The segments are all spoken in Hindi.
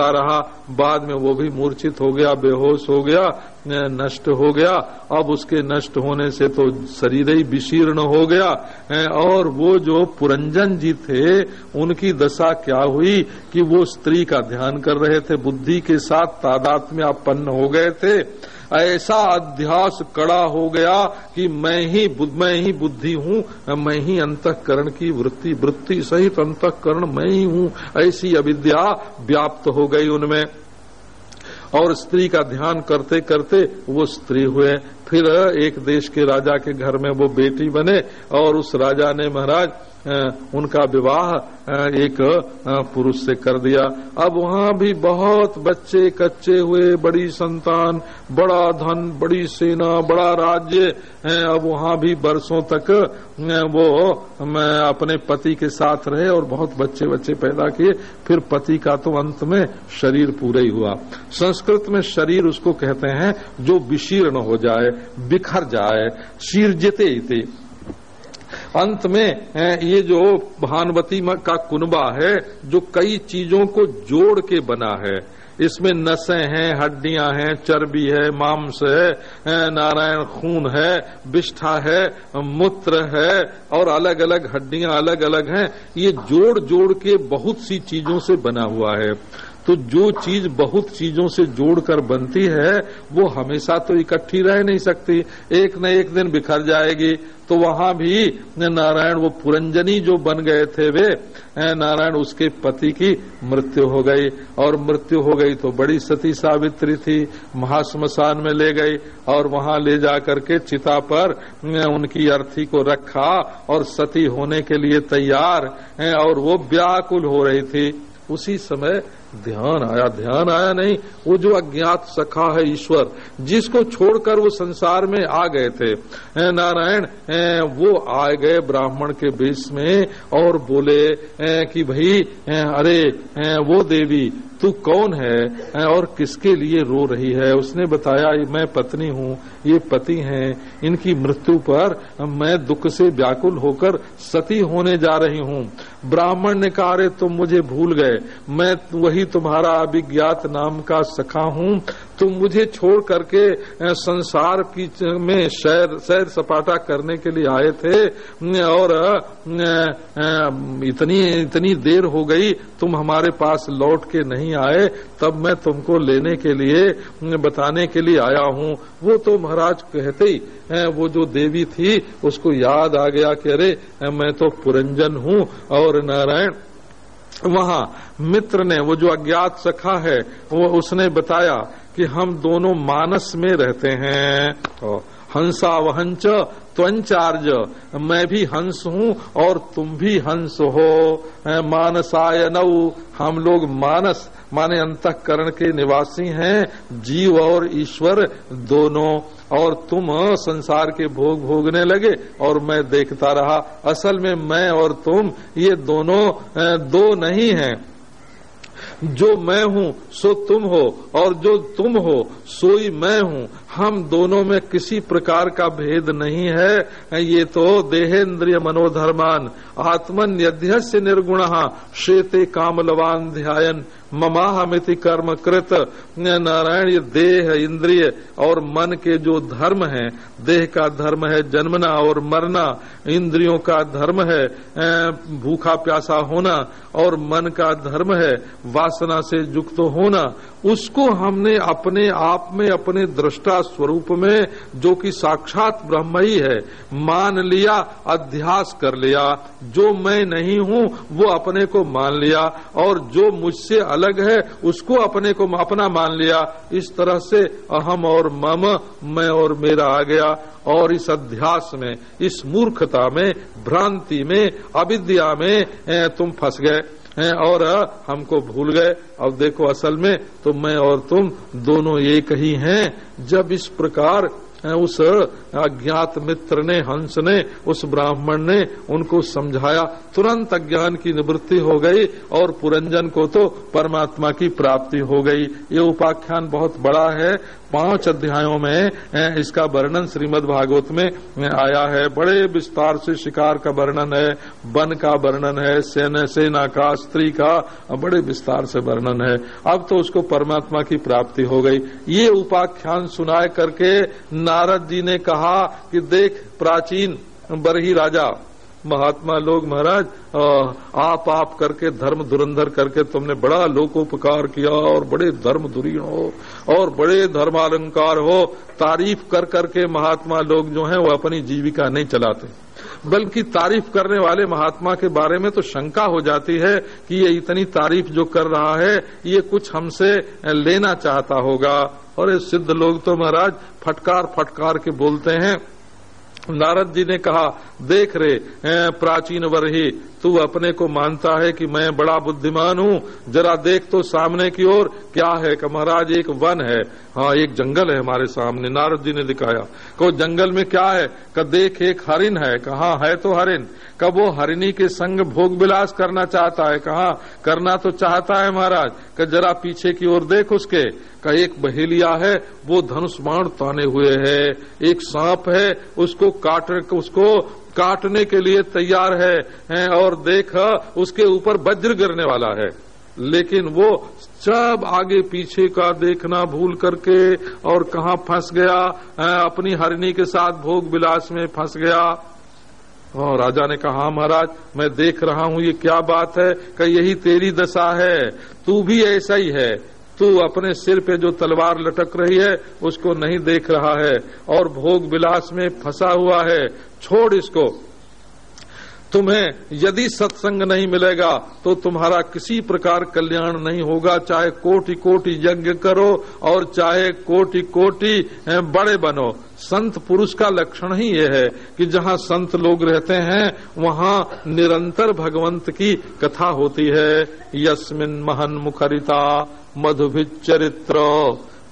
देखता रहा, बाद में वो भी मूर्छित हो गया, बेहोश हो गया नष्ट हो गया। अब उसके नष्ट होने से तो शरीर ही विशीर्ण हो गया। और वो जो पुरंजन जी थे, उनकी दशा क्या हुई कि वो स्त्री का ध्यान कर रहे थे, बुद्धि के साथ तादात में अपन्न हो गए थे। ऐसा अध्यास कड़ा हो गया कि मैं ही मैं ही बुद्धि हूँ, मैं ही अंतकरण की वृत्ति वृत्ति सहित अंतकरण मैं ही हूँ, ऐसी अविद्या व्याप्त हो गई उनमें। और स्त्री का ध्यान करते करते वो स्त्री हुए। फिर एक देश के राजा के घर में वो बेटी बने और उस राजा ने महाराज उनका विवाह एक पुरुष से कर दिया। अब वहाँ भी बहुत बच्चे कच्चे हुए, बड़ी संतान, बड़ा धन, बड़ी सेना, बड़ा राज्य अब वहाँ भी बरसों तक वो मैं अपने पति के साथ रहे और बहुत बच्चे बच्चे पैदा किए। फिर पति का तो अंत में शरीर पूरा ही हुआ। संस्कृत में शरीर उसको कहते हैं जो विशीर्ण हो जाए, बिखर जाए, शीर्जते अंत में ये जो भानवती का कुनबा है, जो कई चीज़ों को जोड़ के बना है। इसमें नसें हैं, हड्डियाँ हैं, चर्बी है, मांस है नारायण खून है विष्ठा है, मूत्र है, और अलग अलग हड्डियाँ अलग अलग हैं। ये जोड़ जोड़ के बहुत सी चीज़ों से बना हुआ है। तो जो चीज़ बहुत चीज़ों से जोड़कर बनती है, वो हमेशा तो इकट्ठी रह नहीं सकती। एक न एक दिन बिखर जाएगी। तो वहाँ भी नारायण वो पुरंजनी जो बन गए थे वे नारायण उसके पति की मृत्यु हो गई। और मृत्यु हो गई तो बड़ी सती सावित्री थी, महाश्मशान में ले गई और वहाँ ले जा करके चिता पर उनकी अर्थी को रखा और सती होने के लिए तैयार। और वो व्याकुल हो रही थी। उसी समय ध्यान आया ध्यान आया नहीं, वो जो अज्ञात सखा है ईश्वर, जिसको छोड़कर वो संसार में आ गए थे नारायण वो आ गए ब्राह्मण के बेस में और बोले कि भाई अरे वो देवी, तू कौन है और किसके लिए रो रही है? उसने बताया मैं पत्नी हूँ, ये पति हैं, इनकी मृत्यु पर मैं दुख से व्याकुल होकर सती होने जा रही हूँ। ब्राह्मण ने कहा, अरे, तुम मुझे भूल गए। मैं वही तुम्हारा अभिज्ञात नाम का सखा हूँ। तुम मुझे छोड़ करके संसार की में सैर सैर सपाटा करने के लिए आए थे। और इतनी इतनी देर हो गई, तुम हमारे पास लौट के नहीं आए। तब मैं तुमको लेने के लिए बताने के लिए आया हूँ। वो तो महाराज कहते ही वो जो देवी थी, उसको याद आ गया कि अरे, मैं तो पुरंजन हूँ और नारायण। वहाँ मित्र ने, वो जो अज्ञात सखा है, वो उसने बताया कि हम दोनों मानस में रहते हैं। तो हंसा वहंच त्वंचार्ज, मैं भी हंस हूँ और तुम भी हंस हो। मानसाय नऊ हम लोग मानस, माने अंतकरण के निवासी हैं, जीव और ईश्वर दोनों। और तुम संसार के भोग भोगने लगे और मैं देखता रहा, असल में मैं और तुम, ये दोनों दो नहीं हैं। जो मैं हूँ, सो तुम हो, और जो तुम हो, सोई मैं हूँ। हम दोनों में किसी प्रकार का भेद नहीं है, ये तो देहेन्द्रिय मनोधर्मान आत्मन यध्यस्य निर्गुण, श्वेते कामलवान ध्यान ममाहमिति कर्म कृत नारायण ये देह इंद्रिय और मन के जो धर्म है, देह का धर्म है जन्मना और मरना, इंद्रियों का धर्म है भूखा प्यासा होना और मन का धर्म है वासना से युक्त होना, उसको हमने अपने आप में अपने दृष्टा स्वरूप में, जो कि साक्षात ब्रह्म ही है मान लिया, अध्यास कर लिया। जो मैं नहीं हूँ, वो अपने को मान लिया, और जो मुझसे अलग है, उसको अपने को अपना मान लिया। इस तरह से अहम और मम, मैं और मेरा आ गया। और इस अध्यास में, इस मूर्खता में, भ्रांति में, अविद्या में तुम फंस गए। हैं और हमको भूल गए। अब देखो असल में तो मैं और तुम दोनों एक ही हैं। जब इस प्रकार उस अज्ञात मित्र ने, हंस ने, उस ब्राह्मण ने उनको समझाया, तुरंत अज्ञान की निवृत्ति हो गई और पुरंजन को तो परमात्मा की प्राप्ति हो गई। ये उपाख्यान बहुत बड़ा है। पाँच अध्यायों में इसका वर्णन श्रीमद् भागवत में आया है। बड़े विस्तार से शिकार का वर्णन है, वन का वर्णन है, सेना सेना का, स्त्री का, बड़े विस्तार से वर्णन है। अब तो उसको परमात्मा की प्राप्ति हो गई। ये उपाख्यान सुनाए करके नारद जी ने कहा कि देख प्राचीन बरही राजा महात्मा लोग महाराज आप आप करके धर्म धुरंधर करके तुमने बड़ा लोकोपकार किया और बड़े धर्म धुरीण हो और बड़े धर्मालंकार हो। तारीफ़ कर करके महात्मा लोग जो हैं वो अपनी जीविका नहीं चलाते। बल्कि तारीफ़ करने वाले महात्मा के बारे में तो शंका हो जाती है कि ये इतनी तारीफ़ जो कर रहा है, ये कुछ हमसे लेना चाहता होगा। और ये सिद्ध लोग तो महाराज फटकार फटकार के बोलते हैं। नारद जी ने कहा देख रे प्राचीन वरही तू अपने को मानता है कि मैं बड़ा बुद्धिमान हूँ। जरा देख तो सामने की ओर, क्या है कि महाराज, एक वन है। हाँ एक जंगल है हमारे सामने, नारद जी ने दिखाया। को जंगल में क्या है? का देख एक हरिन है, कहा है तो हरिन कब वो हरिणी के संग भोग विलास करना चाहता है, कहा करना तो चाहता है महाराज। का जरा पीछे की ओर देख उसके। का एक बहेलिया है, वो धनुष बाण ताने हुए है। एक सांप है, उसको काट, उसको काटने के लिए तैयार है, है और देख उसके ऊपर वज्र गिरने वाला है। लेकिन वो सब आगे पीछे का देखना भूल करके और कहा फंस गया अपनी हरणी के साथ भोग विलास में फंस गया। और राजा ने कहा महाराज मैं देख रहा हूँ ये क्या बात है कि यही तेरी दशा है। तू भी ऐसा ही है। तू अपने सिर पे जो तलवार लटक रही है, उसको नहीं देख रहा है और भोग विलास में फंसा हुआ है। छोड़ इसको। तुम्हें यदि सत्संग नहीं मिलेगा तो तुम्हारा किसी प्रकार कल्याण नहीं होगा। चाहे कोटि कोटि यज्ञ करो और चाहे कोटि कोटि बड़े बनो। संत पुरुष का लक्षण ही ये है कि जहाँ संत लोग रहते हैं, वहाँ निरंतर भगवंत की कथा होती है। यस्मिन महन मुखरिता मधुभिचरित्र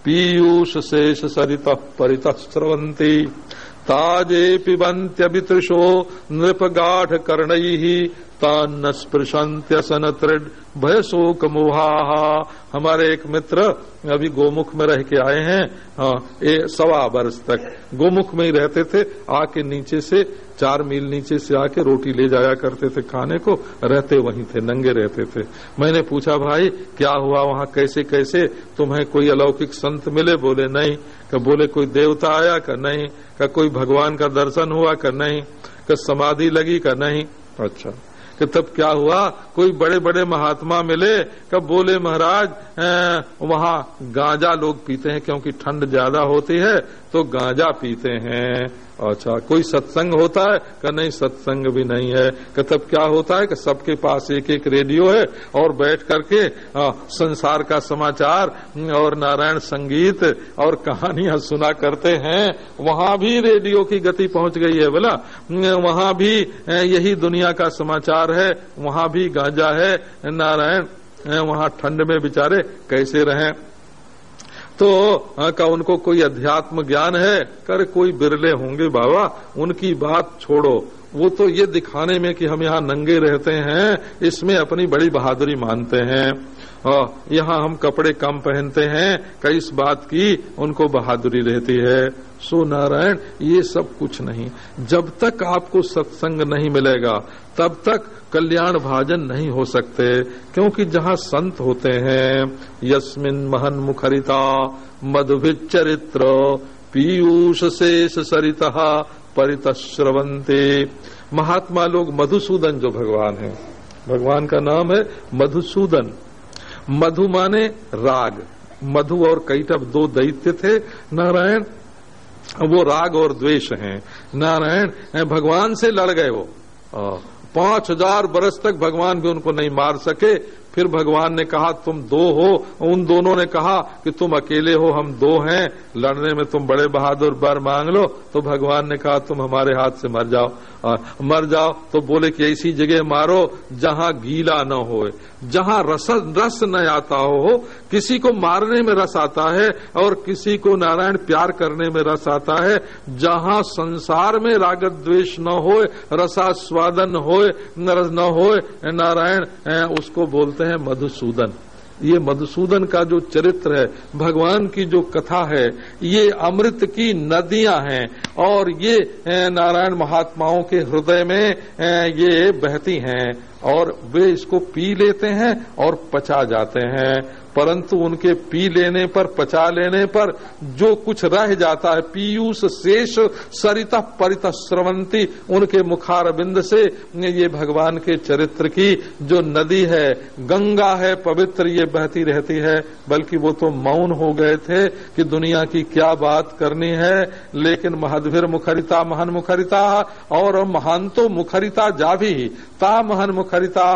पीयूष शेष सरित परित स्रवंती ताजे पिबंत्यभितृशो नृपगाढ़ कर्ण तान्न स्पृशंत्यसन तृड भय शोक मोहा हमारे एक मित्र अभी गोमुख में रह के आए हैं। हाँ ए सवा वर्ष तक गोमुख में ही रहते थे। आके नीचे से, चार मील नीचे से आके रोटी ले जाया करते थे खाने को। रहते वहीं थे, नंगे रहते थे। मैंने पूछा, भाई, क्या हुआ वहाँ? कैसे कैसे? तुम्हें कोई अलौकिक संत मिले? बोले, नहीं। का बोले, कोई देवता आया? का नहीं। का कोई भगवान का दर्शन हुआ? का नहीं। का समाधि लगी? का नहीं। अच्छा। कि तब क्या हुआ? कोई बड़े बड़े महात्मा मिले, कब बोले, महाराज वहाँ गांजा लोग पीते हैं क्योंकि ठंड ज़्यादा होती है तो गांजा पीते हैं। अच्छा कोई सत्संग होता है? का नहीं सत्संग भी नहीं है। कि तब क्या होता है? कि सबके पास एक एक रेडियो है और बैठ करके आ, संसार का समाचार और नारायण संगीत और कहानियाँ सुना करते हैं। वहाँ भी रेडियो की गति पहुँच गई है बोला। वहाँ भी यही दुनिया का समाचार है। वहाँ भी गांजा है। नारायण वहाँ ठंड में बेचारे कैसे रहें? तो का उनको कोई अध्यात्म ज्ञान है? कर कोई बिरले होंगे बाबा, उनकी बात छोड़ो। वो तो ये दिखाने में कि हम यहाँ नंगे रहते हैं, इसमें अपनी बड़ी बहादुरी मानते हैं, यहाँ हम कपड़े कम पहनते हैं, कई इस बात की उनको बहादुरी रहती है। सो नारायण ये सब कुछ नहीं। जब तक आपको सत्संग नहीं मिलेगा, तब तक कल्याण भाजन नहीं हो सकते, क्योंकि जहाँ संत होते हैं, यस्मिन महन मुखरिता मधुभिचरित्र पीयूष शेष सरिता परित श्रवंते महात्मा लोग मधुसूदन जो भगवान है। भगवान का नाम है मधुसूदन। मधु माने राग। मधु और कैटब दो दैत्य थे। नारायण वो राग और द्वेष हैं। नारायण भगवान से लड़ गए वो। पाँच हज़ार बरस तक भगवान भी उनको नहीं मार सके। फिर भगवान ने कहा, तुम दो हो। उन दोनों ने कहा कि, तुम अकेले हो, हम दो हैं। लड़ने में तुम बड़े बहादुर, बर मांग लो। तो भगवान ने कहा, तुम हमारे हाथ से मर जाओ। और मर जाओ तो बोले कि, ऐसी जगह मारो जहाँ गीला न हो जहाँ रस रस न आता हो। किसी को मारने में रस आता है और किसी को नारायण प्यार करने में रस आता है। जहाँ संसार में रागत द्वेष न हो रसास्वादन हो न हो नारायण उसको बोलते हैं मधुसूदन। ये मधुसूदन का जो चरित्र है, भगवान की जो कथा है, ये अमृत की नदियाँ हैं और ये नारायण महात्माओं के हृदय में ये बहती हैं और वे इसको पी लेते हैं और पचा जाते हैं। परंतु उनके पी लेने पर, पचा लेने पर जो कुछ रह जाता है, पीयूष शेष सरिता परित स्रवंती, उनके मुखार बिंद से ये भगवान के चरित्र की जो नदी है, गंगा है, पवित्र ये बहती रहती है, बल्कि वो तो मौन हो गए थे कि दुनिया की क्या बात करनी है, लेकिन महदभिर मुखरिता महान मुखरिता, और महान तो मुखरिता जा भी ता महान मुखरिता,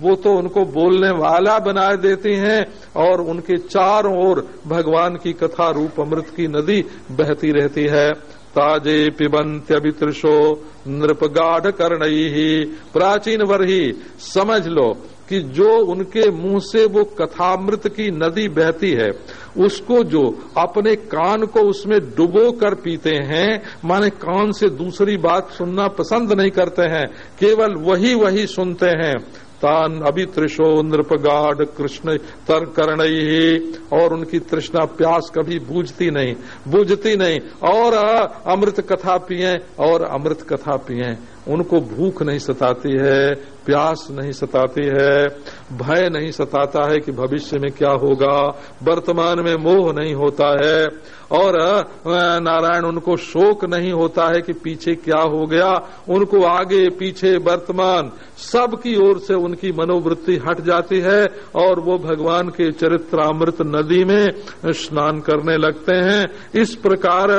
वो तो उनको बोलने वाला बना देती हैं और उनके चारों ओर भगवान की कथा रूप अमृत की नदी बहती रहती है। ताजे पिबंत्यभितृषो नृप गाढ़ कर्ण। ही प्राचीन वर ही समझ लो कि जो उनके मुँह से वो कथामृत की नदी बहती है, उसको जो अपने कान को उसमें डुबो कर पीते हैं, माने कान से दूसरी बात सुनना पसंद नहीं करते हैं, केवल वही वही सुनते हैं। तान अभी त्रिशो नृपगाढ़ कृष्ण तर करण और उनकी तृष्णा प्यास कभी बूझती नहीं बूझती नहीं। और, अमृत कथा पिए, और अमृत कथा पिए। उनको भूख नहीं सताती है, प्यास नहीं सताती है, भय नहीं सताता है कि भविष्य में क्या होगा, वर्तमान में मोह नहीं होता है, और नारायण उनको शोक नहीं होता है कि पीछे क्या हो गया, उनको आगे पीछे वर्तमान सब की ओर से उनकी मनोवृत्ति हट जाती है, और वो भगवान के चरित्रामृत नदी में स्नान करने लगते हैं। इस प्रकार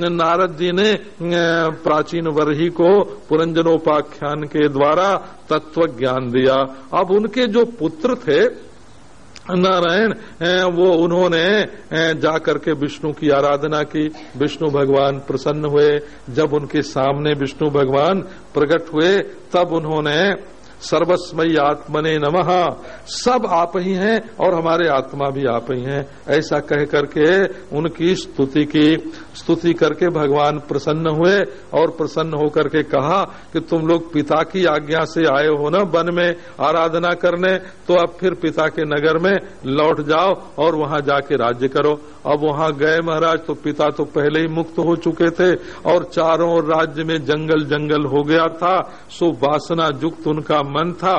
नारद जी ने प्राचीन वर्ही को पुरंजनोपाख्यान के द्वारा तत्व ज्ञान दिया। अब उनके जो पुत्र थे, नारायण वो उन्होंने जाकर के विष्णु की आराधना की। विष्णु भगवान प्रसन्न हुए। जब उनके सामने विष्णु भगवान प्रकट हुए, तब उन्होंने सर्वस्मयी आत्मने नमः। सब आप ही हैं और हमारे आत्मा भी आप ही हैं। ऐसा कह करके उनकी स्तुति की। स्तुति करके भगवान प्रसन्न हुए और प्रसन्न होकर के कहा कि तुम लोग पिता की आज्ञा से आए हो ना वन में आराधना करने तो अब फिर पिता के नगर में लौट जाओ और वहाँ जाके राज्य करो। अब वहाँ गए महाराज तो पिता तो पहले ही मुक्त हो चुके थे और चारों राज्य में जंगल जंगल हो गया था। सो वासना युक्त उनका मन था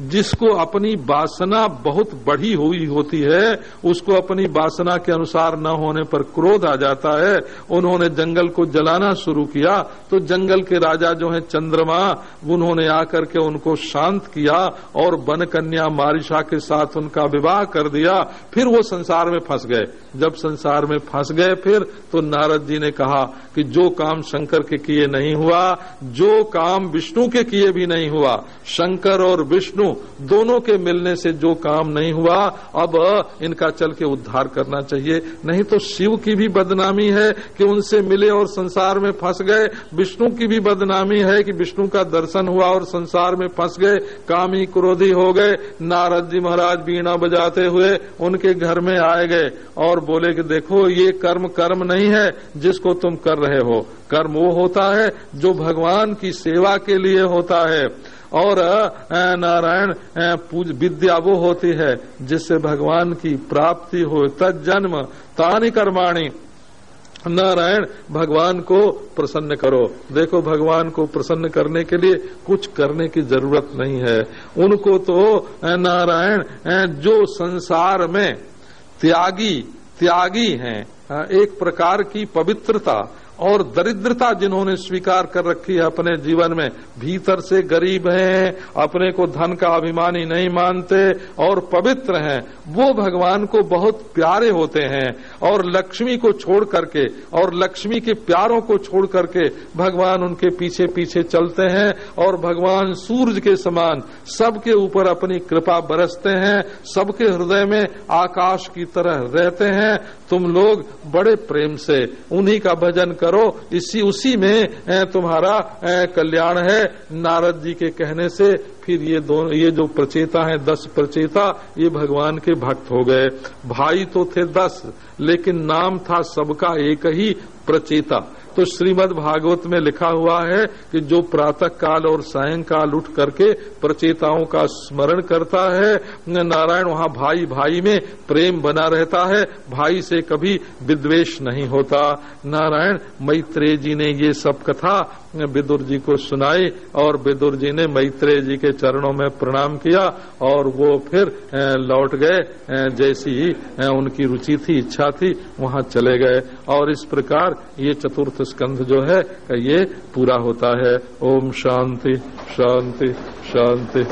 जिसको अपनी वासना बहुत बढ़ी हुई होती है, उसको अपनी वासना के अनुसार न होने पर क्रोध आ जाता है। उन्होंने जंगल को जलाना शुरू किया तो जंगल के राजा जो है चंद्रमा, उन्होंने आकर के उनको शांत किया और वन कन्या मारिशा के साथ उनका विवाह कर दिया। फिर वो संसार में फंस गए। जब संसार में फंस गए फिर तो नारद जी ने कहा कि जो काम शंकर के किए नहीं हुआ, जो काम विष्णु के किए भी नहीं हुआ, शंकर और विष्णु दोनों के मिलने से जो काम नहीं हुआ, अब इनका चल के उद्धार करना चाहिए। नहीं तो शिव की भी बदनामी है कि उनसे मिले और संसार में फंस गए। विष्णु की भी बदनामी है कि विष्णु का दर्शन हुआ और संसार में फंस गए। कामी क्रोधी हो गए। नारद जी महाराज बीणा बजाते हुए उनके घर में आए गए और बोले कि देखो, ये कर्म कर्म नहीं है जिसको तुम कर रहे हो। कर्म वो होता है जो भगवान की सेवा के लिए होता है। और नारायण पूज, विद्या वो होती है जिससे भगवान की प्राप्ति हो। तत्जन्म तानी कर्माणी। नारायण, भगवान को प्रसन्न करो। देखो, भगवान को प्रसन्न करने के लिए कुछ करने की ज़रूरत नहीं है। उनको तो नारायण जो संसार में त्यागी त्यागी हैं एक प्रकार की पवित्रता और दरिद्रता जिन्होंने स्वीकार कर रखी है अपने जीवन में, भीतर से गरीब हैं, अपने को धन का अभिमानी नहीं मानते और पवित्र हैं, वो भगवान को बहुत प्यारे होते हैं और लक्ष्मी को छोड़ करके, और लक्ष्मी के प्यारों को छोड़ करके भगवान उनके पीछे पीछे चलते हैं और भगवान सूरज के समान सबके ऊपर अपनी कृपा बरसते हैं, सबके हृदय में आकाश की तरह रहते हैं तुम लोग बड़े प्रेम से उन्हीं का भजन करो। इसी, उसी में तुम्हारा कल्याण है। नारद जी के कहने से फिर ये दोनों, ये जो प्रचेता है, दस प्रचेता, ये भगवान के भक्त हो गए। भाई तो थे दस, लेकिन नाम था सबका एक ही प्रचेता। तो श्रीमद भागवत में लिखा हुआ है कि जो प्रातः काल और सायंकाल उठ करके प्रचेताओं का स्मरण करता है नारायण वहाँ भाई भाई में प्रेम बना रहता है, भाई से कभी विद्वेश नहीं होता। नारायण, मैत्रेय जी ने ये सब कथा विदुर जी को सुनाई और विदुर जी ने मैत्रेय जी के चरणों में प्रणाम किया और वो फिर लौट गए। जैसी ही उनकी रुचि थी, इच्छा थी, वहाँ चले गए। और इस प्रकार ये चतुर्थ स्कंध जो है ये पूरा होता है। ओम शांति शांति शांति।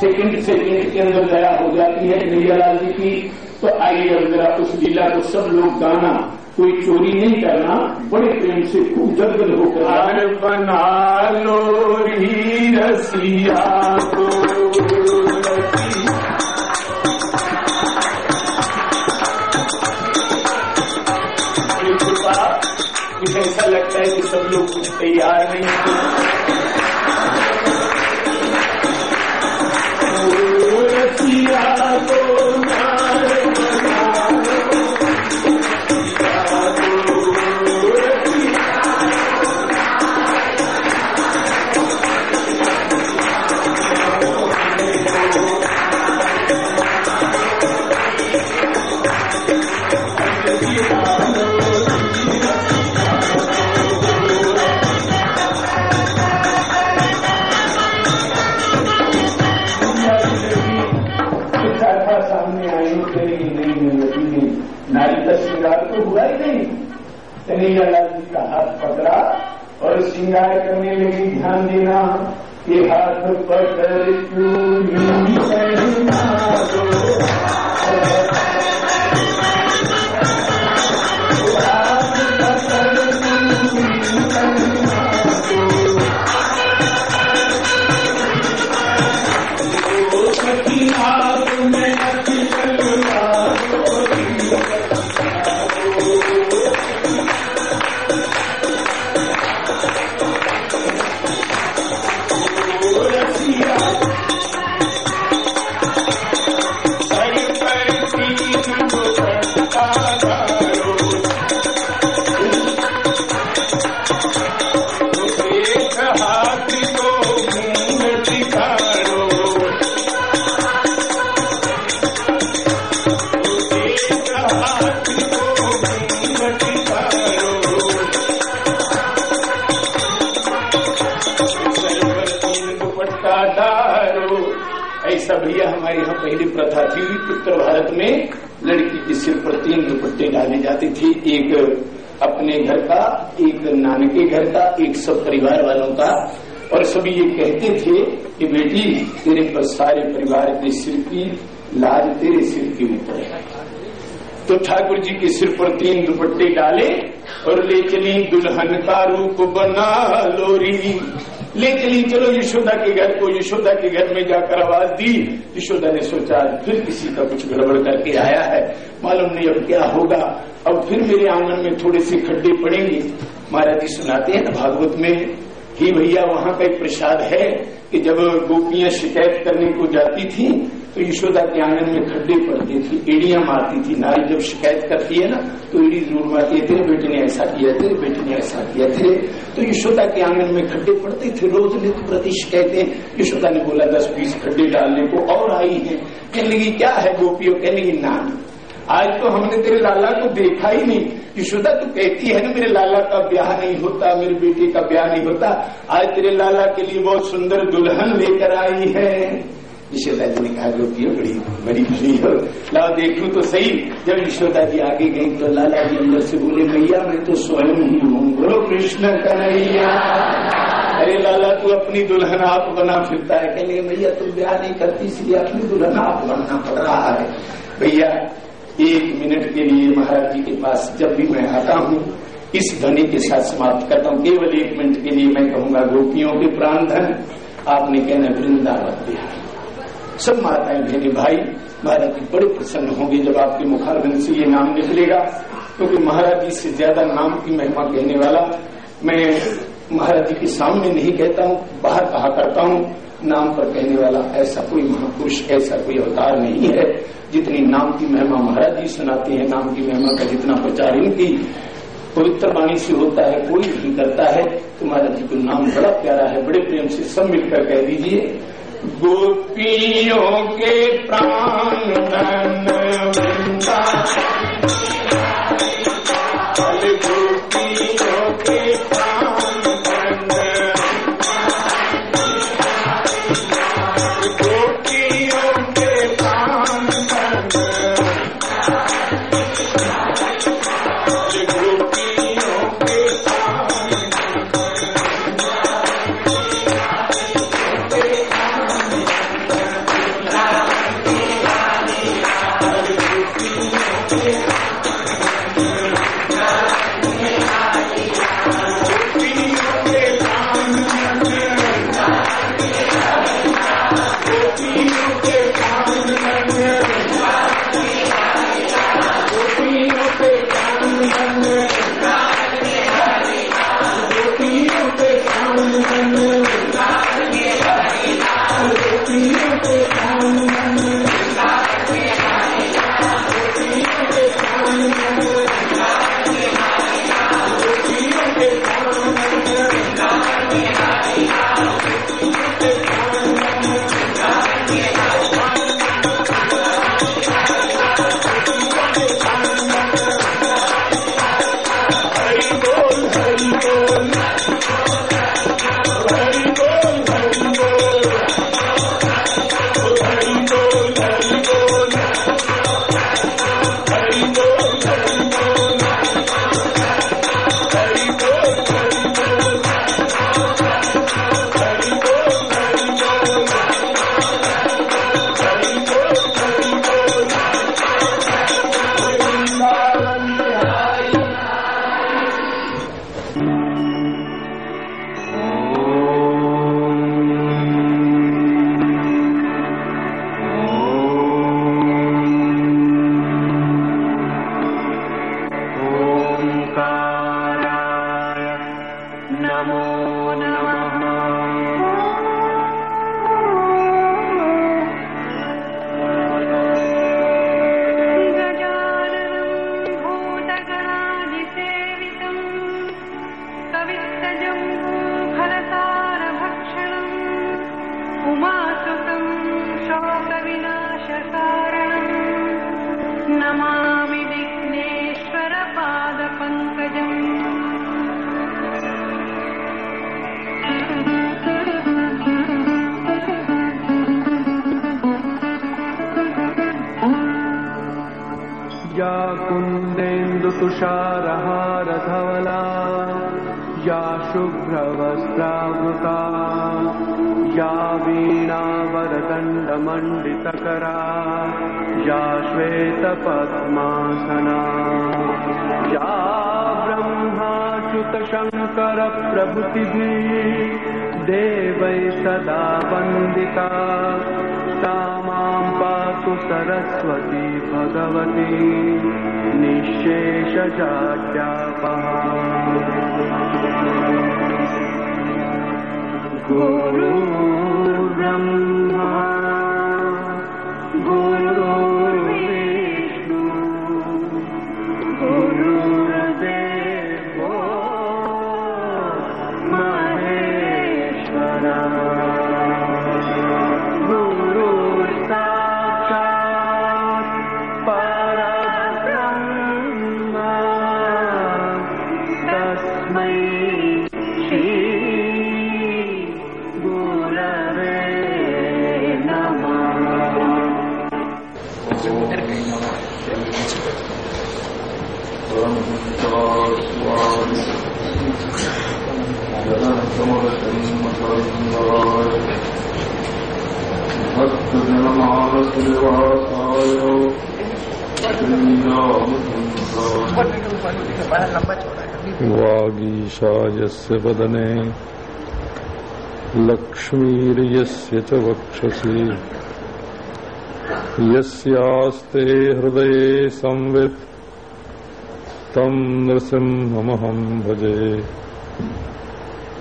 सेकंड सेकंड के अंदर दया हो जाती है नैयालाल जी की तो आइए अब जरा उस लीला को सब लोग गाना कोई चोरी नहीं करना बड़े प्रेम से खूब जगल होकर बना लो रसिया मुझे ऐसा लगता है कि सब लोग कुछ तैयार नहीं Bravo. दुपट्टे डाले जाते थे, एक अपने घर का, एक नानके घर का, एक सब परिवार वालों का। और सभी ये कहते थे कि बेटी, तेरे पर सारे परिवार के सिर की लाज तेरे सिर के ऊपर है तो ठाकुर जी के सिर पर तीन दुपट्टे डाले और ले चली दुल्हन का रूप बना लोरी। ले लिए चलो यशोदा के घर को, यशोदा के घर में जाकर आवाज़ दी। यशोदा ने सोचा फिर किसी का कुछ गड़बड़ करके आया है। मालूम नहीं अब क्या होगा। अब फिर मेरे आँगन में थोड़े से खड्डे पड़ेंगे। महाराज जी सुनाते हैं ना भागवत में, कि भैया, वहाँ का एक प्रसाद है कि जब गोपियाँ शिकायत करने को जाती थी तो यशोदा के आँगन में खड्डे पड़ती थी एड़ियाँ मारती थी, नारी जब शिकायत करती है ना तो एड़ी ज़रूर मारती है, तेरे बेटे ने ऐसा किया, तेरे बेटे ने ऐसा किया, तेरे। तो यशोदा के आँगन में खड्डे पड़ते थे, रोज नित्य प्रति शिकायतें। यशोदा ने बोला, दस, बीस खड्डे डालने को और आई है। कहने लगी, क्या है गोपियों? कहने लगी, नान। आज तो हमने तेरे लाला को देखा ही नहीं। यशोदा तो कहती है ना, मेरे लाला का ब्याह नहीं होता, मेरे बेटे का ब्याह नहीं होता। आज तेरे लाला के लिए बहुत सुंदर दुल्हन लेकर आई है। यशोदा जी ने कहा गोपियों बड़ी बड़ी भली हो? लाओ देखू तो सही। जब यशोदा जी आगे गई तो लाला जी अंदर से बोले, भैया, मैं तो स्वयं ही हूँ। बोलो, कृष्ण कन्हैया। अरे लाला, तू अपनी दुल्हन आप बना फिरता है। कहने भैया, तुम ब्याह नहीं करती, इसलिए अपनी दुल्हन आप बनना पड़ रहा है। भैया, एक मिनट के लिए महाराज जी के पास जब भी मैं आता हूँ, इस ध्वनि के साथ समाप्त करता हूँ। केवल एक मिनट के लिए मैं कहूँगा, गोपियों के प्राण धन आपने कहना वृंदावन बिहार। सब माताएँ बहने भाई। महाराज जी बड़े प्रसन्न होंगे जब आपके मुखारबंद से ये नाम निकलेगा, क्योंकि तो महाराज जी से ज़्यादा नाम की महिमा कहने वाला मैं महाराज जी के सामने नहीं कहता हूँ, बाहर कहा करता हूँ। नाम पर कहने वाला ऐसा कोई महापुरुष, ऐसा कोई अवतार नहीं है। जितनी नाम की महिमा महाराज जी सुनाते हैं, नाम की महिमा का जितना प्रचार इनकी पवित्र वाणी से होता है, कोई नहीं करता है। तो महाराज जी को नाम बड़ा प्यारा है, बड़े प्रेम से सब मिलकर कह दीजिए। गोपियों के प्राण शुभ्रवस्त्रावृता या वीणावरदण्डमण्डितकरा या श्वेतपद्मासना या ब्रह्माच्युतशङ्करप्रभृतिभिः देवै सदा वन्दिता सा मां पातु सरस्वती भगवती निःशेषजाड्यापहा गुरुर्ब्रह्मा गुरुर्विष्णु वागीशा वदने लक्ष्मीर्यस्य च वक्षसि। यस्यास्ते हृदये संवित्। तं नृसिंहमहं भजे।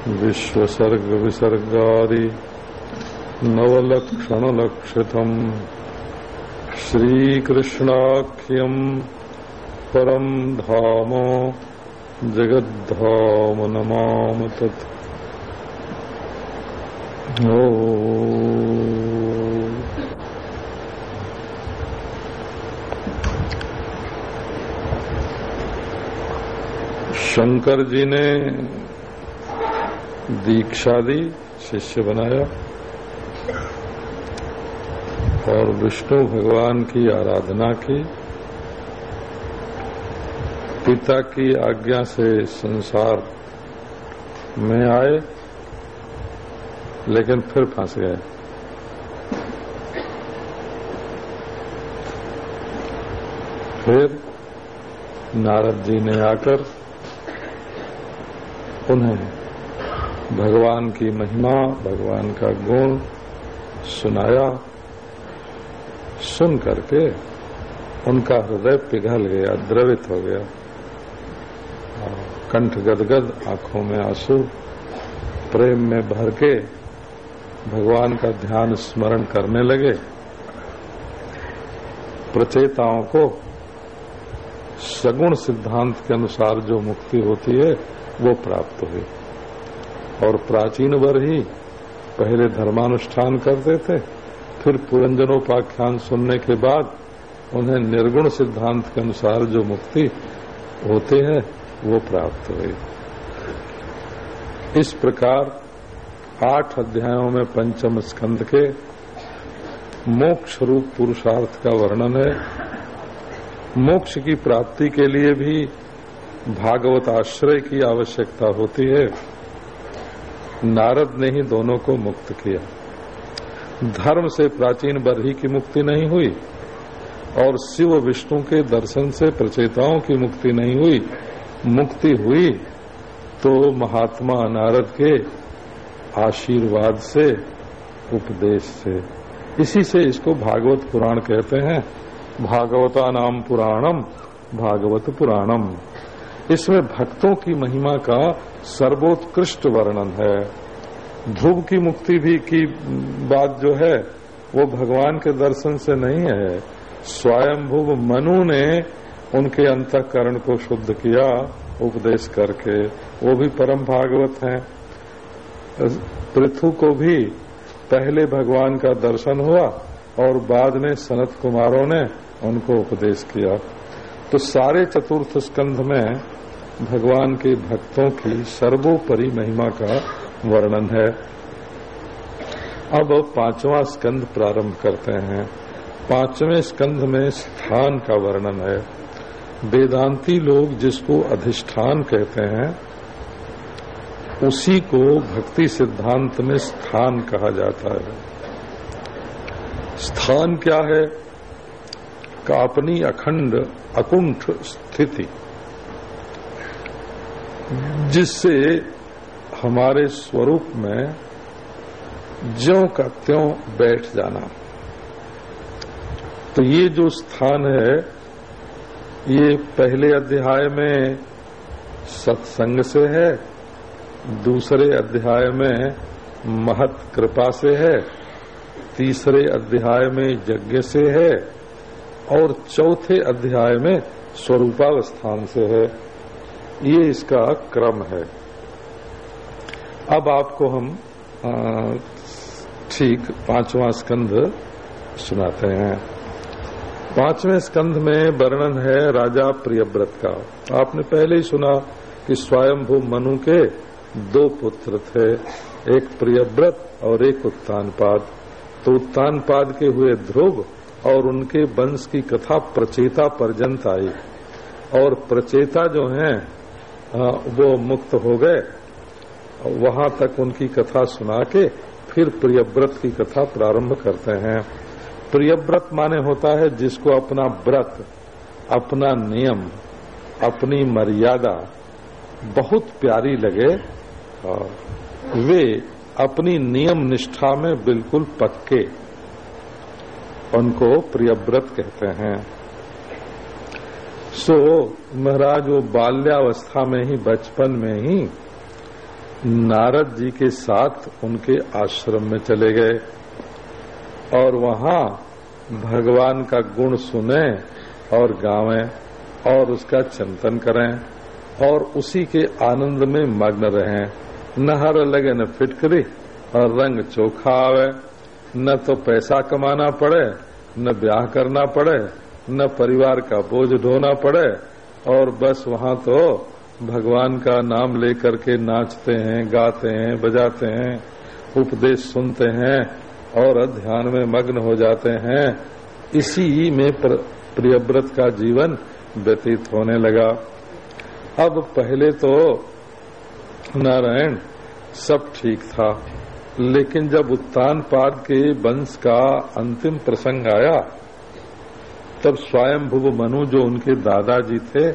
विश्वसर्ग विश्वसर्गविसर्गादि नवलक्षणलक्षितम्। श्रीकृष्णाख्यम् परम् धाम जगद्धाम नमाम तत् शंकर जी ने दीक्षा दी, शिष्य बनाया, और विष्णु भगवान की आराधना की। पिता की आज्ञा से संसार में आए, लेकिन फिर फंस गए। फिर नारद जी ने आकर उन्हें भगवान की महिमा, भगवान का गुण सुनाया। सुन करके उनका हृदय पिघल गया, द्रवित हो गया। कंठ गदगद, आँखों में आँसू, प्रेम में भर के भगवान का ध्यान स्मरण करने लगे। प्रचेताओं को सगुण सिद्धांत के अनुसार जो मुक्ति होती है वो प्राप्त हुई। और प्राचीन वर ही पहले धर्मानुष्ठान करते थे, फिर पुरंजनोपाख्यान सुनने के बाद उन्हें निर्गुण सिद्धांत के अनुसार जो मुक्ति होते हैं, वो प्राप्त हुई। इस प्रकार आठ अध्यायों में पंचम स्कंद के मोक्ष रूप पुरुषार्थ का वर्णन है। मोक्ष की प्राप्ति के लिए भी भागवत आश्रय की आवश्यकता होती है। नारद ने ही दोनों को मुक्त किया। धर्म से प्राचीन बरही की मुक्ति नहीं हुई और शिव विष्णु के दर्शन से प्रचेताओं की मुक्ति नहीं हुई। मुक्ति हुई तो महात्मा नारद के आशीर्वाद से, उपदेश से। इसी से इसको भागवत पुराण कहते हैं। भागवता नाम पुराणम, भागवत पुराणम। इसमें भक्तों की महिमा का सर्वोत्कृष्ट वर्णन है। ध्रुव की मुक्ति भी की बात जो है, वो भगवान के दर्शन से नहीं है। स्वयंभुव मनु ने उनके अंतकरण को शुद्ध किया, उपदेश करके। वो भी परम भागवत हैं। पृथु को भी पहले भगवान का दर्शन हुआ और बाद में सनत कुमारों ने उनको उपदेश किया। तो सारे चतुर्थ स्कंध में भगवान के भक्तों की सर्वोपरि महिमा का वर्णन है। अब पांचवा स्कंद प्रारंभ करते हैं। पाँचवें स्कंध में स्थान का वर्णन है। वेदांती लोग जिसको अधिष्ठान कहते हैं, उसी को भक्ति सिद्धांत में स्थान कहा जाता है। स्थान क्या है? का अपनी अखंड अकुंठ स्थिति। जिससे हमारे स्वरूप में ज्यो का त्यों बैठ जाना। तो ये जो स्थान है, ये पहले अध्याय में सत्संग से है, दूसरे अध्याय में महत कृपा से है, तीसरे अध्याय में यज्ञ से है, और चौथे अध्याय में स्वरूपावस्थान से है। ये इसका क्रम है। अब आपको हम ठीक पांचवा स्कंध सुनाते हैं। पाँचवें स्कंध में वर्णन है राजा प्रियव्रत का। आपने पहले ही सुना कि स्वयंभू मनु के दो पुत्र थे, एक प्रियव्रत और एक उत्तानपाद। तो उत्तानपाद के हुए ध्रुव और उनके वंश की कथा प्रचेता पर्यंत आई। और प्रचेता जो हैं वो मुक्त हो गए। वहाँ तक उनकी कथा सुना के फिर प्रियव्रत की कथा प्रारंभ करते हैं। प्रियव्रत माने होता है जिसको अपना व्रत, अपना नियम, अपनी मर्यादा बहुत प्यारी लगे वे अपनी नियम निष्ठा में बिल्कुल पक्के, उनको प्रियव्रत कहते हैं। सो महाराज, वो बाल्यावस्था में ही, बचपन में ही, नारद जी के साथ उनके आश्रम में चले गए। और वहाँ भगवान का गुण सुने और गावें और उसका चिंतन करें और उसी के आनंद में मग्न रहें। न हर लगे, न फिटकरी और रंग चोखा आवे। न तो पैसा कमाना पड़े, न ब्याह करना पड़े न परिवार का बोझ ढोना पड़े और बस वहाँ तो भगवान का नाम लेकर के नाचते हैं, गाते हैं, बजाते हैं, उपदेश सुनते हैं और ध्यान में मग्न हो जाते हैं। इसी में प्रियव्रत का जीवन व्यतीत होने लगा। अब पहले तो नारायण सब ठीक था, लेकिन जब उत्तान पाद के वंश का अंतिम प्रसंग आया तब स्वयं भुव मनु जो उनके दादाजी थे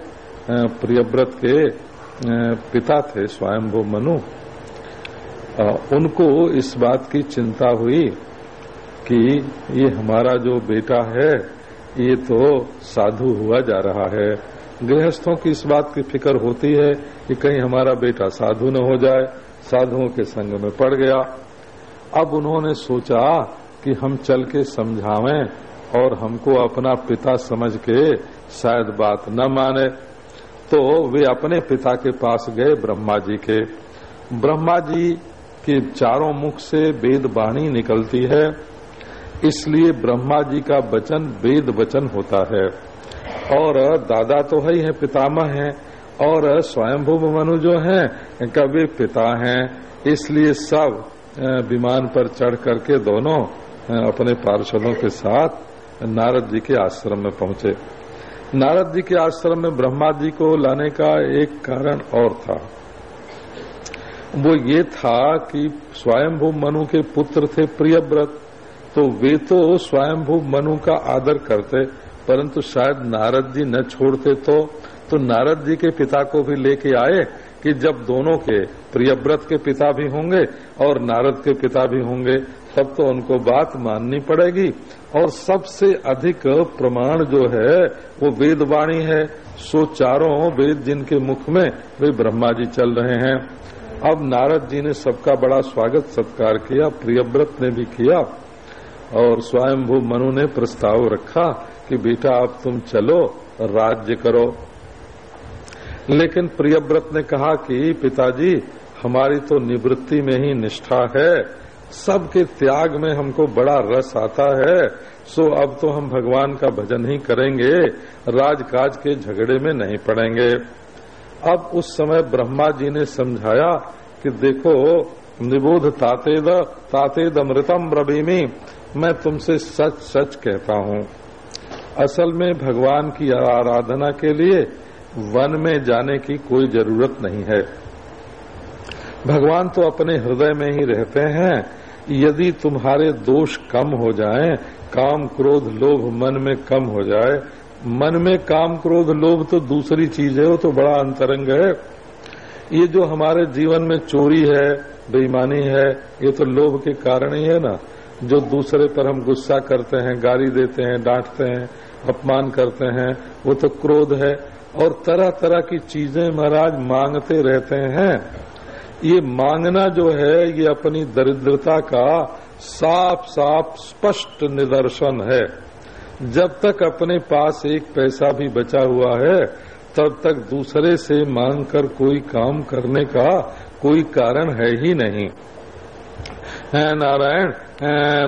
प्रियव्रत के पिता थे, स्वयं भुव मनु। उनको इस बात की चिंता हुई कि ये हमारा जो बेटा है, ये तो साधु हुआ जा रहा है। गृहस्थों की इस बात की फ़िक्र होती है कि कहीं हमारा बेटा साधु न हो जाए, साधुओं के संग में पड़ गया। अब उन्होंने सोचा कि हम चल के समझावें। और हमको अपना पिता समझ के शायद बात न माने। तो वे अपने पिता के पास गए ब्रह्मा जी के। ब्रह्मा जी के चारों मुख से वेद वाणी निकलती है। इसलिए ब्रह्मा जी का वचन वेद वचन होता है। और दादा तो है ही है, पितामह है, और स्वयंभू मनु जो है कभी पिता हैं। इसलिए सब विमान पर चढ़ करके दोनों अपने पार्षदों के साथ नारद जी के आश्रम में पहुँचे। नारद जी के आश्रम में ब्रह्मा जी को लाने का एक कारण और था। वो ये था कि स्वयंभू मनु के पुत्र थे प्रियव्रत तो वे तो स्वयंभू मनु का आदर करते, परंतु शायद नारद जी न छोड़ते तो तो नारद जी के पिता को भी लेके आए कि जब दोनों के, प्रियव्रत के पिता भी होंगे और नारद के पिता भी होंगे, तब तो उनको बात माननी पड़ेगी। और सबसे अधिक प्रमाण जो है, वो वेदवाणी है। सो चारों वेद जिनके मुख में, वे ब्रह्मा जी चल रहे हैं। अब नारद जी ने सबका बड़ा स्वागत, सत्कार किया, प्रियव्रत ने भी किया। और स्वयंभू मनु ने प्रस्ताव रखा कि बेटा अब तुम चलो, राज्य करो। लेकिन प्रियव्रत ने कहा कि पिताजी, हमारी तो निवृत्ति में ही निष्ठा है। सबके त्याग में हमको बड़ा रस आता है, सो अब तो हम भगवान का भजन ही करेंगे, राजकाज के झगड़े में नहीं पड़ेंगे। अब उस समय ब्रह्मा जी ने समझाया कि देखो, निबोध तातेद तातेद अमृतम रबीमी मैं तुमसे सच सच कहता हूँ। असल में भगवान की आराधना के लिए वन में जाने की कोई ज़रूरत नहीं है। भगवान तो अपने हृदय में ही रहते हैं यदि तुम्हारे दोष कम हो जाएँ, काम क्रोध लोभ मन में कम हो जाए। मन में काम क्रोध लोभ तो दूसरी चीज़ है, वो तो बड़ा अंतरंग है। ये जो हमारे जीवन में चोरी है, बेईमानी है, ये तो लोभ के कारण ही है ना। जो दूसरे पर हम गुस्सा करते हैं, गाली देते हैं, डांटते हैं, अपमान करते हैं, वो तो क्रोध है। और तरह तरह की चीज़ें महाराज मांगते रहते हैं। ये मांगना जो है, ये अपनी दरिद्रता का साफ़ साफ़ स्पष्ट निदर्शन है। जब तक अपने पास एक पैसा भी बचा हुआ है, तब तक दूसरे से मांग कर कोई काम करने का कोई कारण है ही नहीं। है नारायण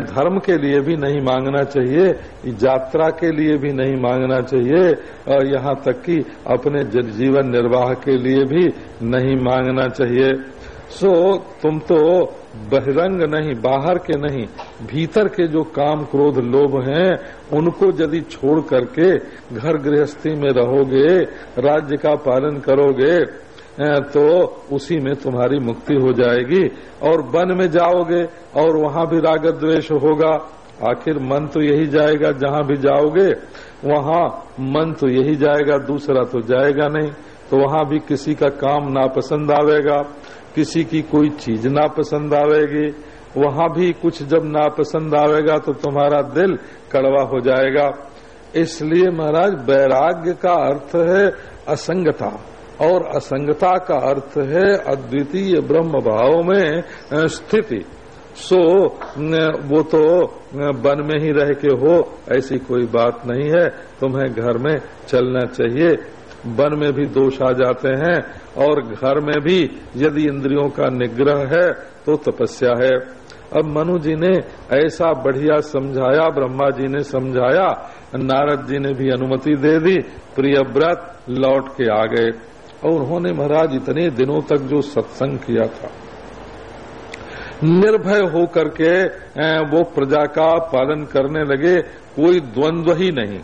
धर्म के लिए भी नहीं मांगना चाहिए, यात्रा के लिए भी नहीं मांगना चाहिए, और यहाँ तक कि अपने जीवन निर्वाह के लिए भी नहीं मांगना चाहिए। सो तुम तो बहिरंग नहीं, बाहर के नहीं, भीतर के जो काम क्रोध लोभ हैं, उनको यदि छोड़ करके घर गृहस्थी में रहोगे, राज्य का पालन करोगे तो उसी में तुम्हारी मुक्ति हो जाएगी और वन में जाओगे और वहाँ भी राग द्वेष होगा। आखिर मन तो यही जाएगा जहाँ भी जाओगे, वहाँ मन तो यही जाएगा, दूसरा तो जाएगा नहीं तो वहाँ भी किसी का काम नापसंद आवेगा। किसी की कोई चीज़ नापसंद आवेगी, वहाँ भी कुछ जब नापसंद आवेगा तो तुम्हारा दिल कड़वा हो जाएगा। इसलिए महाराज, वैराग्य का अर्थ है असंगता, और असंगता का अर्थ है अद्वितीय ब्रह्म भाव में स्थिति। सो वो तो वन में ही रह के हो, ऐसी कोई बात नहीं है। तुम्हें घर में चलना चाहिए वन में भी दोष आ जाते हैं और घर में भी यदि इंद्रियों का निग्रह है तो तपस्या है। अब मनु जी ने ऐसा बढ़िया समझाया, ब्रह्मा जी ने समझाया, नारद जी ने भी अनुमति दे दी प्रियव्रत लौट के आ गए। और उन्होंने महाराज इतने दिनों तक जो सत्संग किया था, निर्भय होकर के वो प्रजा का पालन करने लगे, कोई द्वंद्व ही नहीं।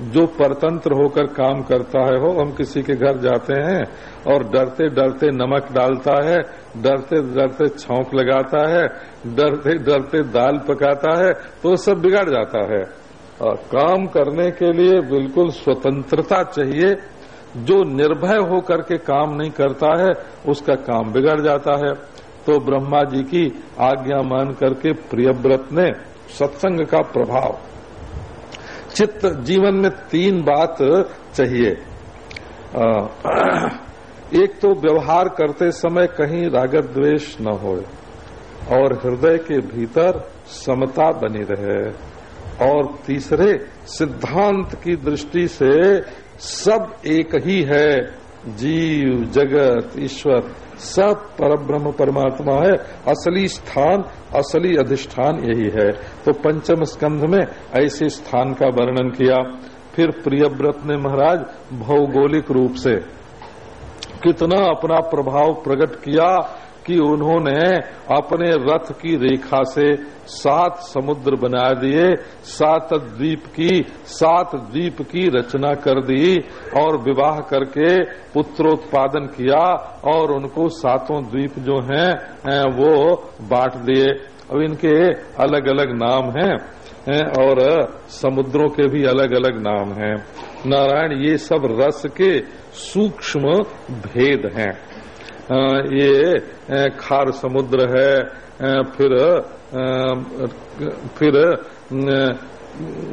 जो परतंत्र होकर काम करता है, हो, हम किसी के घर जाते हैं और डरते डरते नमक डालता है, डरते डरते छौंक लगाता है, डरते डरते दाल पकाता है तो सब बिगड़ जाता है। और काम करने के लिए बिल्कुल स्वतंत्रता चाहिए। जो निर्भय होकर के काम नहीं करता है, उसका काम बिगड़ जाता है। तो ब्रह्मा जी की आज्ञा मान करके प्रियव्रत ने सत्संग का प्रभाव चित्त जीवन में तीन बात चाहिए। एक तो व्यवहार करते समय कहीं रागत द्वेष न हो और हृदय के भीतर समता बनी रहे। और तीसरे, सिद्धांत की दृष्टि से सब एक ही है। जीव, जगत, ईश्वर सब पर ब्रह्म परमात्मा है। असली स्थान, असली अधिष्ठान यही है। तो पंचम स्कंध में ऐसे स्थान का वर्णन किया। फिर प्रियव्रत ने महाराज, भौगोलिक रूप से कितना अपना प्रभाव प्रकट किया कि उन्होंने अपने रथ की रेखा से सात समुद्र बना दिए, सात द्वीप की, सात द्वीप की रचना कर दी और विवाह करके पुत्रोत्पादन किया और उनको सातों द्वीप जो हैं वो बांट दिए। अब इनके अलग अलग नाम हैं और समुद्रों के भी अलग अलग नाम हैं। नारायण, ये सब रस के सूक्ष्म भेद हैं। ये खार समुद्र है फिर फिर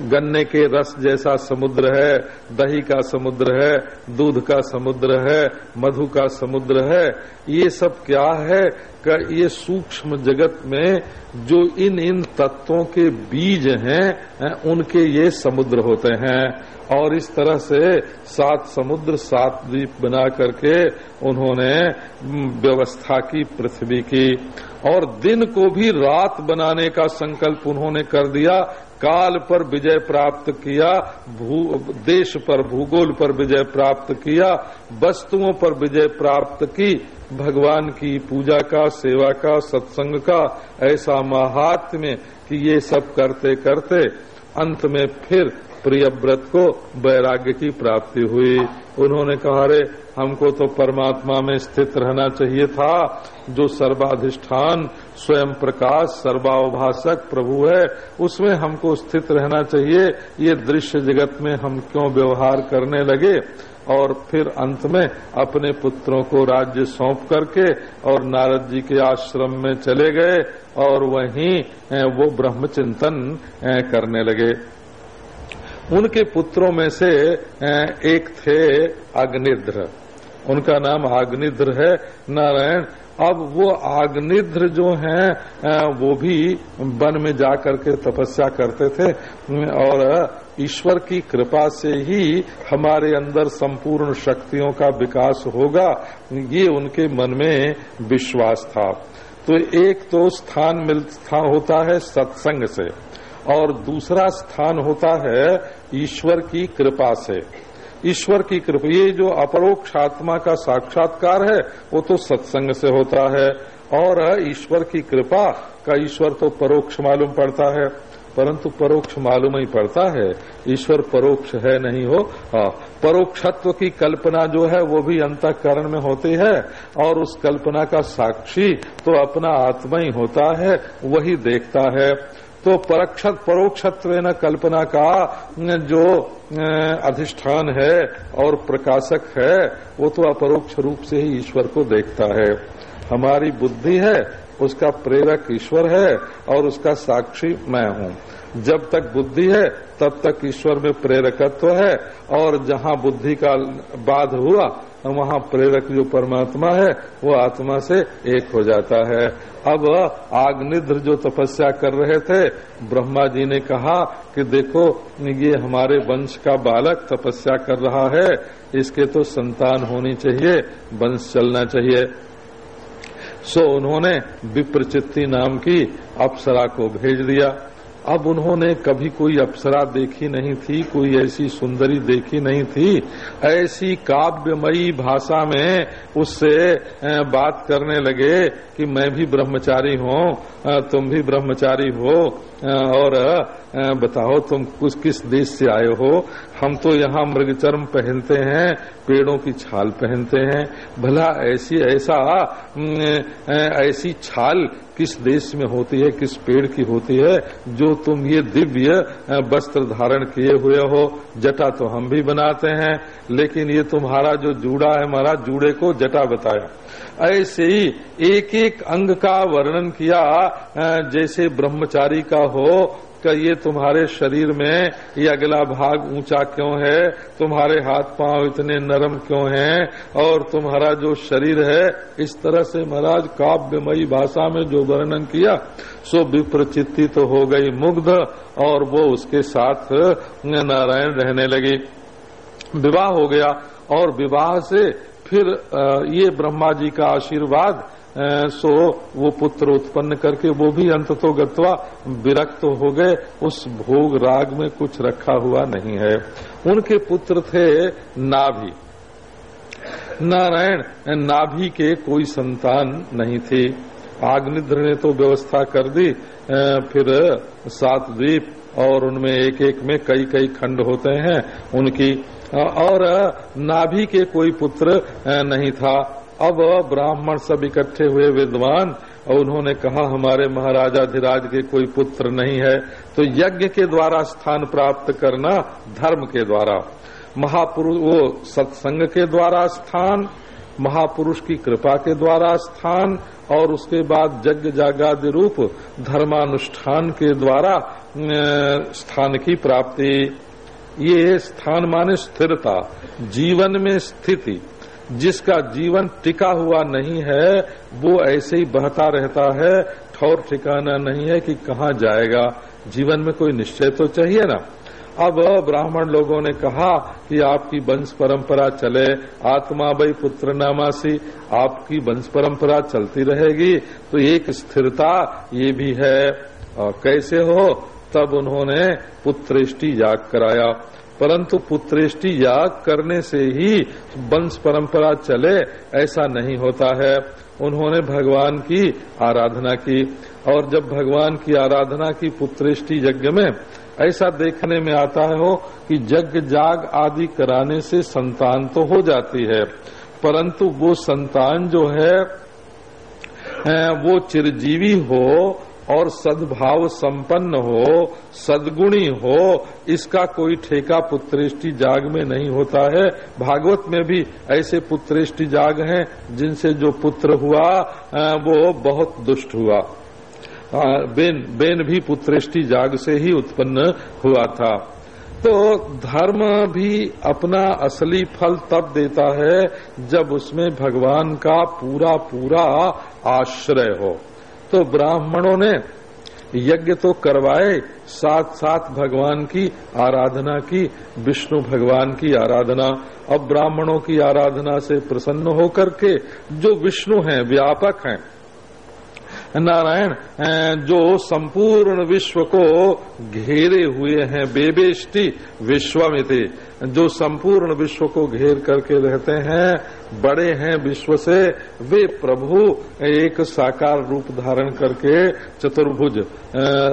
गन्ने के रस जैसा समुद्र है, दही का समुद्र है, दूध का समुद्र है, मधु का समुद्र है, ये सब क्या है? का, ये सूक्ष्म जगत में जो इन इन तत्वों के बीज हैं उनके ये समुद्र होते हैं। और इस तरह से सात समुद्र, सात द्वीप बना करके उन्होंने व्यवस्था की, पृथ्वी की। और दिन को भी रात बनाने का संकल्प उन्होंने कर दिया, काल पर विजय प्राप्त किया, भू, देश पर भूगोल पर विजय प्राप्त किया, वस्तुओं पर विजय प्राप्त की, भगवान की पूजा का, सेवा का, सत्संग का, ऐसा महात्म्य कि ये सब करते करते अंत में फिर प्रियव्रत को वैराग्य की प्राप्ति हुई। उन्होंने कहा रे हमको तो परमात्मा में स्थित रहना चाहिए था, जो सर्वाधिष्ठान, स्वयं प्रकाश सर्वाभाषक प्रभु है, उसमें हमको स्थित रहना चाहिए। ये दृश्य जगत में हम क्यों व्यवहार करने लगे? और फिर अंत में अपने पुत्रों को राज्य सौंप करके और नारद जी के आश्रम में चले गए और वहीं वो ब्रह्मचिंतन करने लगे। उनके पुत्रों में से एक थे अग्निद्र उनका नाम आग्निद्र है, नारायण। अब वो आग्निद्र जो हैं वो भी वन में जा करके तपस्या करते थे, और ईश्वर की कृपा से ही हमारे अंदर संपूर्ण शक्तियों का विकास होगा, ये उनके मन में विश्वास था। तो एक तो स्थान मिलता होता है सत्संग से। और दूसरा स्थान होता है ईश्वर की कृपा से। ईश्वर की कृपा। ये जो अपरोक्ष आत्मा का साक्षात्कार है वो तो सत्संग से होता है। और ईश्वर की कृपा का ईश्वर तो परोक्ष मालूम पड़ता है। परंतु परोक्ष मालूम ही पड़ता है ईश्वर परोक्ष है नहीं हो। हाँ, परोक्षत्व की कल्पना जो है वो भी अंतकरण में होती है। और उस कल्पना का साक्षी तो अपना आत्मा ही होता है वही देखता है। तो परोक्षत परोक्षत्व न कल्पना का जो अधिष्ठान है और प्रकाशक है, वो तो अपरोक्ष रूप से ही ईश्वर को देखता है। हमारी बुद्धि है, उसका प्रेरक ईश्वर है और उसका साक्षी मैं हूँ। जब तक बुद्धि है, तब तक ईश्वर में प्रेरकत्व है और जहाँ बुद्धि का बाध हुआ वहाँ प्रेरक जो परमात्मा है, वो आत्मा से एक हो जाता है। अब आग्निद्र जो तपस्या कर रहे थे, ब्रह्मा जी ने कहा कि देखो, ये हमारे वंश का बालक तपस्या कर रहा है, इसके तो संतान होनी चाहिए, वंश चलना चाहिए। सो उन्होंने विप्रचित्ती नाम की अप्सरा को भेज दिया। अब उन्होंने कभी कोई अप्सरा देखी नहीं थी, कोई ऐसी सुंदरी देखी नहीं थी। ऐसी काव्यमयी भाषा में उससे बात करने लगे कि मैं भी ब्रह्मचारी हूँ तुम भी ब्रह्मचारी हो। और बताओ तुम कुछ किस देश से आए हो? हम तो यहाँ मृगचर्म पहनते हैं, पेड़ों की छाल पहनते हैं। भला ऐसी, ऐसा ऐसी छाल किस देश में होती है, किस पेड़ की होती है, जो तुम ये दिव्य वस्त्र धारण किए हुए हो? जटा तो हम भी बनाते हैं, लेकिन ये तुम्हारा जो जूड़ा है, हमारा जूड़े को जटा बताया। ऐसे ही एक एक अंग का वर्णन किया जैसे ब्रह्मचारी का हो, का ये तुम्हारे शरीर में ये अगला भाग ऊँचा क्यों है, तुम्हारे हाथ पाँव इतने नरम क्यों हैं, और तुम्हारा जो शरीर है, इस तरह से महाराज काव्यमयी भाषा में जो वर्णन किया, सो विप्रचित्ति तो हो गई मुग्ध, और वो उसके साथ नारायण रहने लगी। विवाह हो गया, और विवाह से फिर ये ब्रह्मा जी का आशीर्वाद सो वो पुत्र उत्पन्न करके वो भी अंत तो गत्वा विरक्त हो गए। उस भोग राग में कुछ रखा हुआ नहीं है। उनके पुत्र थे नाभि। नारायण, नाभि के कोई संतान नहीं थी। आग्निद्र ने तो व्यवस्था कर दी फिर सात द्वीप और उनमें एक एक में कई कई खंड होते हैं। उनकी और नाभि के कोई पुत्र नहीं था। अब ब्राह्मण सब इकट्ठे हुए विद्वान, और उन्होंने कहा, हमारे महाराजा धीराज के कोई पुत्र नहीं है तो यज्ञ के द्वारा स्थान प्राप्त करना धर्म के द्वारा। महापुरुष वो सत्संग के द्वारा स्थान, महापुरुष की कृपा के द्वारा स्थान, और उसके बाद यज्ञ जागादि रूप धर्मानुष्ठान के द्वारा स्थान की प्राप्ति। ये स्थान माने स्थिरता, जीवन में स्थिति। जिसका जीवन टिका हुआ नहीं है, वो ऐसे ही बहता रहता है। ठौर ठिकाना नहीं है कि कहाँ जाएगा। जीवन में कोई निश्चय तो चाहिए ना। अब ब्राह्मण लोगों ने कहा कि आपकी वंश परंपरा चले। आत्मा बई पुत्र नामासी। आपकी वंश परंपरा चलती रहेगी। तो एक स्थिरता ये भी है। कैसे हो? तब उन्होंने पुत्रेष्टि याग कराया। परंतु पुत्रेष्टि याग करने से ही वंश परंपरा चले, ऐसा नहीं होता है। उन्होंने भगवान की आराधना की, और जब भगवान की आराधना की पुत्रेष्टि यज्ञ में, ऐसा देखने में आता है हो कि यज्ञ जाग आदि कराने से संतान तो हो जाती है। परंतु वो संतान जो है, वो चिरजीवी हो और सद्भाव संपन्न हो, सद्गुणी हो, इसका कोई ठेका पुत्रेष्टि जाग में नहीं होता है। भागवत में भी ऐसे पुत्रेष्टि जाग हैं, जिनसे जो पुत्र हुआ वो बहुत दुष्ट हुआ। बेन बेन भी पुत्रेष्टि जाग से ही उत्पन्न हुआ था। तो धर्म भी अपना असली फल तब देता है, जब उसमें भगवान का पूरा पूरा आश्रय हो। तो ब्राह्मणों ने यज्ञ तो करवाए साथ साथ भगवान की आराधना की, विष्णु भगवान की आराधना। अब ब्राह्मणों की आराधना से प्रसन्न होकर के जो विष्णु हैं, व्यापक हैं। नारायण जो संपूर्ण विश्व को घेरे हुए हैं, बेबेष्टि विश्वमिति। जो संपूर्ण विश्व को घेर करके रहते हैं, बड़े हैं विश्व से, वे प्रभु एक साकार रूप धारण करके, चतुर्भुज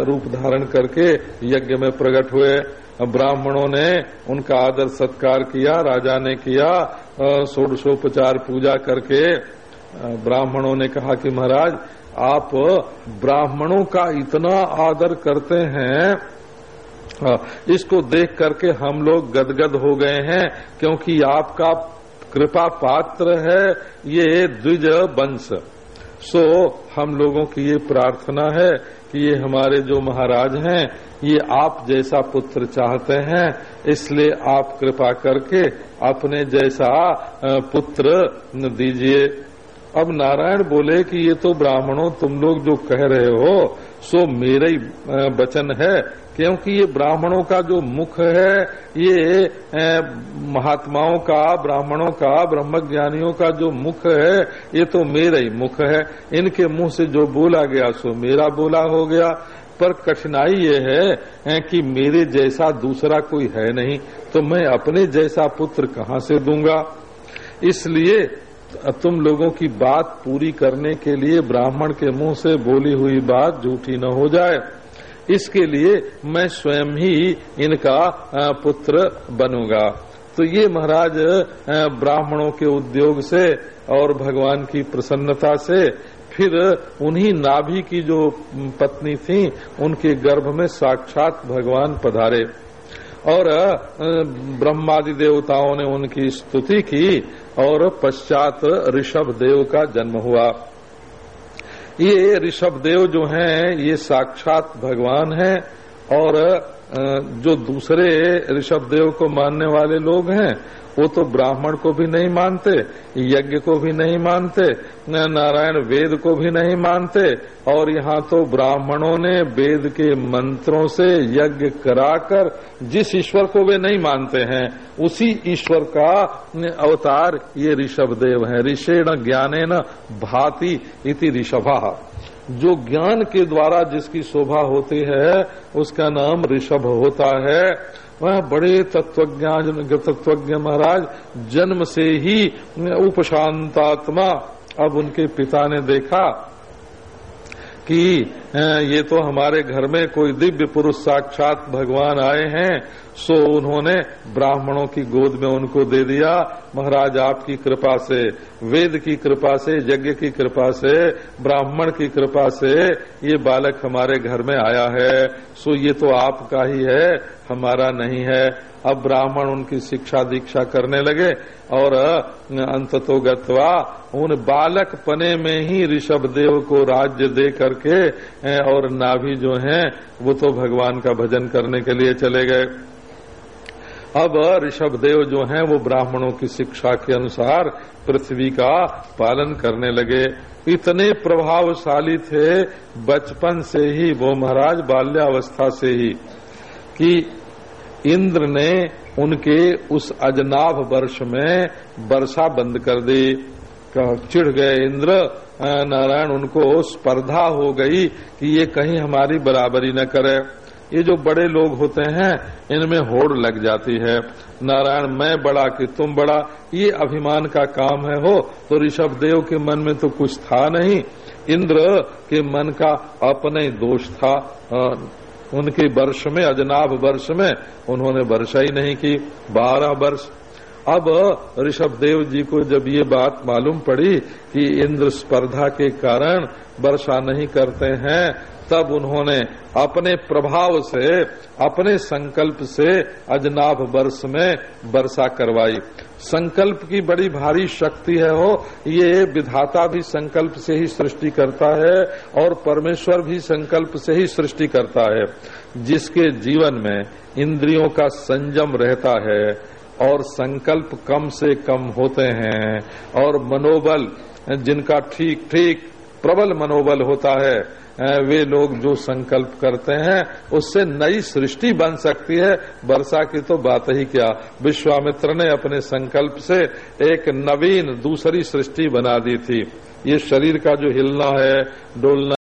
रूप धारण करके यज्ञ में प्रकट हुए। ब्राह्मणों ने उनका आदर सत्कार किया, राजा ने किया षोडशोपचार पूजा करके। ब्राह्मणों ने कहा कि महाराज, आप ब्राह्मणों का इतना आदर करते हैं इसको देख करके हम लोग गदगद हो गए हैं, क्योंकि आपका कृपा पात्र है ये द्विज वंश। सो, हम लोगों की ये प्रार्थना है कि ये हमारे जो महाराज हैं, ये आप जैसा पुत्र चाहते हैं, इसलिए आप कृपा करके अपने जैसा पुत्र दीजिए। अब नारायण बोले कि ये तो ब्राह्मणों तुम लोग जो कह रहे हो, सो मेरा ही वचन है क्योंकि ये ब्राह्मणों का जो मुख है, ये महात्माओं का, ब्राह्मणों का, ब्रह्मज्ञानियों का जो मुख है, ये तो मेरा ही मुख है। इनके मुँह से जो बोला गया, सो मेरा बोला हो गया। पर कठिनाई ये है कि मेरे जैसा दूसरा कोई है नहीं तो मैं अपने जैसा पुत्र कहाँ से दूँगा? इसलिए तुम लोगों की बात पूरी करने के लिए ब्राह्मण के मुँह से बोली हुई बात झूठी न हो जाए। इसके लिए मैं स्वयं ही इनका पुत्र बनूँगा। तो ये महाराज ब्राह्मणों के उद्योग से और भगवान की प्रसन्नता से, फिर उन्हीं नाभि की जो पत्नी थी, उनके गर्भ में साक्षात भगवान पधारे। और ब्रह्मादि देवताओं ने उनकी स्तुति की और पश्चात ऋषभ देव का जन्म हुआ। ये ऋषभ देव जो हैं ये साक्षात भगवान हैं और जो दूसरे ऋषभ देव को मानने वाले लोग हैं, वो तो ब्राह्मण को भी नहीं मानते, यज्ञ को भी नहीं मानते नारायण वेद को भी नहीं मानते, और यहाँ तो ब्राह्मणों ने वेद के मंत्रों से यज्ञ कराकर जिस ईश्वर को वे नहीं मानते हैं, उसी ईश्वर का अवतार ये ऋषभ देव है। ऋषेण ज्ञाने न भाति इति ऋषभा। जो ज्ञान के द्वारा जिसकी शोभा होती है, उसका नाम ऋषभ होता है। वह बड़े तत्वज्ञान तत्वज्ञ महाराज, जन्म से ही उपशांतात्मा। अब उनके पिता ने देखा कि ये तो हमारे घर में कोई दिव्य पुरुष साक्षात भगवान आए हैं, सो उन्होंने ब्राह्मणों की गोद में उनको दे दिया। महाराज, आपकी कृपा से, वेद की कृपा से, यज्ञ की कृपा से, ब्राह्मण की कृपा से ये बालक हमारे घर में आया है। सो ये तो आपका ही है, हमारा नहीं है। अब ब्राह्मण उनकी शिक्षा दीक्षा करने लगे और, अंत तो उन बालक पने में ही ऋषभ देव को राज्य दे करके और नाभि जो हैं, वो तो भगवान का भजन करने के लिए चले गए। अब ऋषभ देव जो हैं, वो ब्राह्मणों की शिक्षा के अनुसार पृथ्वी का पालन करने लगे। इतने प्रभावशाली थे बचपन से ही, वो महाराज बाल्यावस्था से ही, कि इंद्र ने उनके उस अजनाभ वर्ष में वर्षा बंद कर दी। चिढ़ गए इंद्र नारायण, उनको स्पर्धा हो गई कि ये कहीं हमारी बराबरी न करे। ये जो बड़े लोग होते हैं, इनमें होड़ लग जाती है। नारायण, मैं बड़ा कि तुम बड़ा? ये अभिमान का काम है, हो? तो ऋषभ देव के मन में तो कुछ था नहीं। इंद्र के मन का अपने दोष था। उनके वर्ष में अजनाब वर्ष में, उन्होंने वर्षा ही नहीं की। बारह वर्ष अब ऋषभ देव जी को जब ये बात मालूम पड़ी कि इंद्र स्पर्धा के कारण वर्षा नहीं करते हैं, तब उन्होंने अपने प्रभाव से, अपने संकल्प से अजनाभ वर्ष में वर्षा करवाई। संकल्प की बड़ी भारी शक्ति है हो ये विधाता भी संकल्प से ही सृष्टि करता है और परमेश्वर भी संकल्प से ही सृष्टि करता है। जिसके जीवन में इंद्रियों का संयम रहता है और संकल्प कम से कम होते हैं और मनोबल जिनका ठीक ठीक प्रबल मनोबल होता है वे लोग जो संकल्प करते हैं, उससे नई सृष्टि बन सकती है। वर्षा की तो बात ही क्या। विश्वामित्र ने अपने संकल्प से एक नवीन दूसरी सृष्टि बना दी थी। ये शरीर का जो हिलना है, डोलना